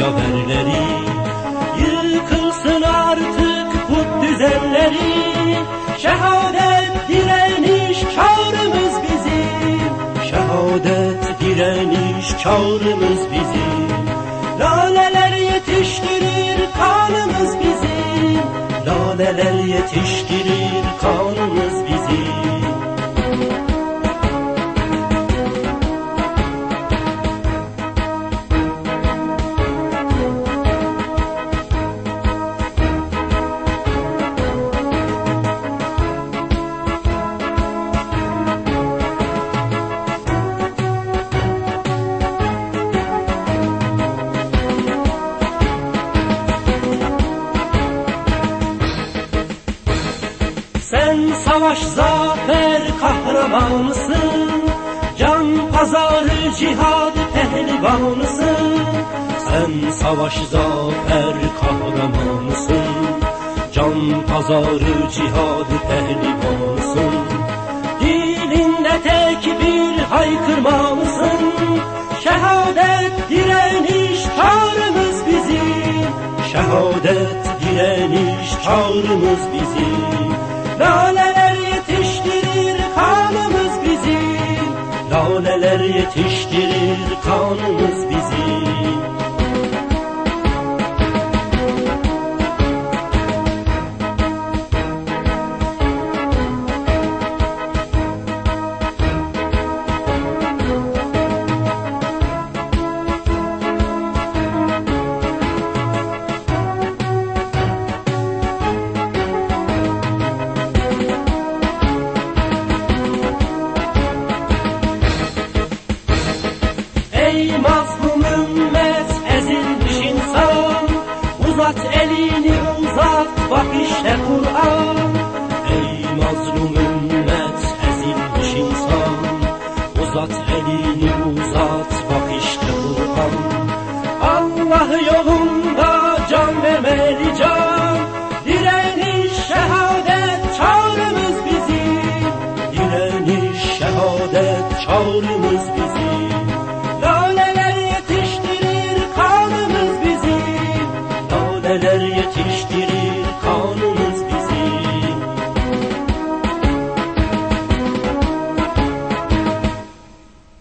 yaverleri Yıkılsın artık bu düzenleri. Şehadet direniş çağrımız bizim. Şehadet direniş çağrımız bizim. Laleler yetiştirir kanımız bizim. Laleler yetiştirir Sen savaş zafer kahramanısın Can pazarı cihad pehlivanısın Sen savaş zafer kahramanısın Can pazarı cihad pehlivanısın Dilinde tek bir haykırmalısın Şehadet direniş çağrımız bizim Şehadet direniş çağrımız bizim Laleler yetiştirir kanımız bizim Laleler yetiştirir kanımız bizim Kur'an Ey mazlum ümmet ezilmiş insan. Uzat elini uzat bak işte Kur'an Allah yolunda can vermeli can. Direniş şehadet çağrımız bizim Direniş şehadet çağrımız bizim